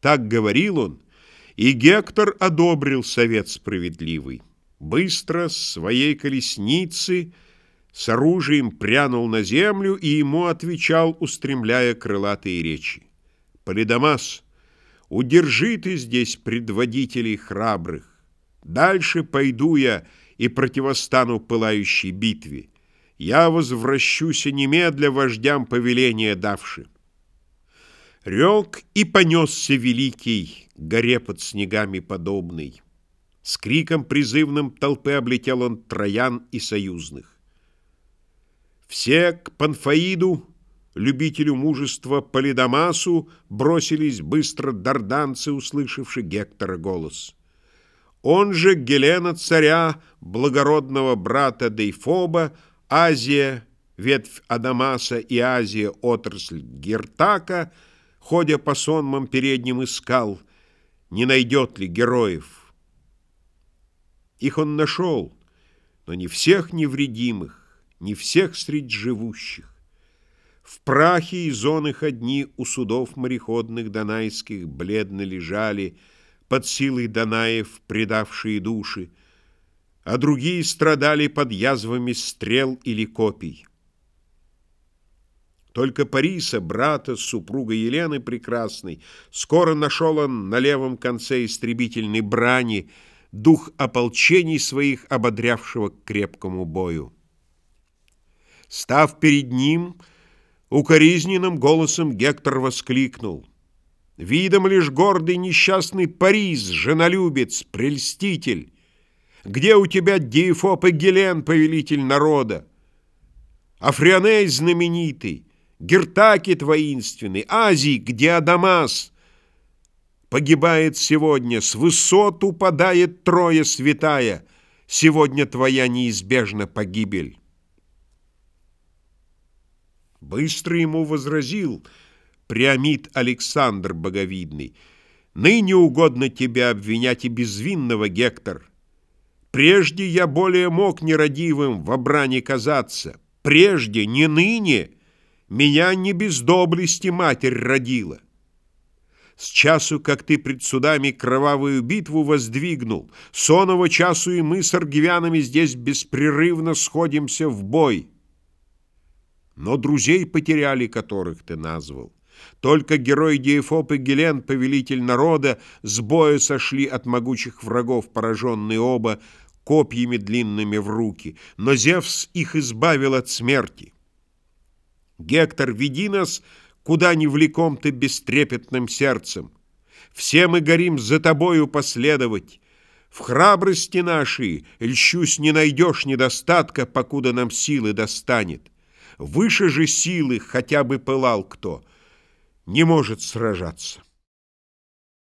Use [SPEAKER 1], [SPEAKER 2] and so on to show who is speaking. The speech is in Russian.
[SPEAKER 1] Так говорил он, и Гектор одобрил совет справедливый. Быстро с своей колесницы с оружием прянул на землю и ему отвечал, устремляя крылатые речи. «Полидамас, удержи ты здесь предводителей храбрых. Дальше пойду я и противостану пылающей битве. Я возвращусь немедля вождям повеления давши». Рек и понесся великий, горе под снегами подобный. С криком призывным толпы облетел он троян и союзных. Все к Панфаиду, любителю мужества Полидамасу, бросились быстро дарданцы, услышавши Гектора голос. Он же Гелена царя, благородного брата Дейфоба, Азия, ветвь Адамаса и Азия, отрасль Гертака — ходя по сонмам передним искал, не найдет ли героев. Их он нашел, но не всех невредимых, не всех среди живущих. В прахе и зонах одни у судов мореходных донайских бледно лежали, под силой Данаев предавшие души, а другие страдали под язвами стрел или копий. Только Париса, брата, супруга Елены Прекрасной, скоро нашел он на левом конце истребительной брани дух ополчений своих, ободрявшего к крепкому бою. Став перед ним, укоризненным голосом Гектор воскликнул. «Видом лишь гордый несчастный Парис, женолюбец, прельститель! Где у тебя Диефоп и Гелен, повелитель народа? Африоней знаменитый!» Гертакит воинственный, Азий, где Адамас? Погибает сегодня, с высот упадает Троя святая, Сегодня твоя неизбежна погибель. Быстро ему возразил Приамид Александр Боговидный, Ныне угодно тебя обвинять и безвинного, Гектор. Прежде я более мог нерадивым в обране казаться, Прежде, не ныне — меня не без доблести матерь родила. С часу, как ты пред судами кровавую битву воздвигнул, Сонного часу и мы с аргивянами здесь беспрерывно сходимся в бой. Но друзей потеряли, которых ты назвал. Только герой Диефоп и Гелен, повелитель народа, с боя сошли от могучих врагов, пораженные оба, копьями длинными в руки, но Зевс их избавил от смерти. Гектор, веди нас, куда не влеком ты бестрепетным сердцем. Все мы горим за тобою последовать. В храбрости нашей, льщусь, не найдешь недостатка, покуда нам силы достанет. Выше же силы хотя бы пылал кто, не может сражаться.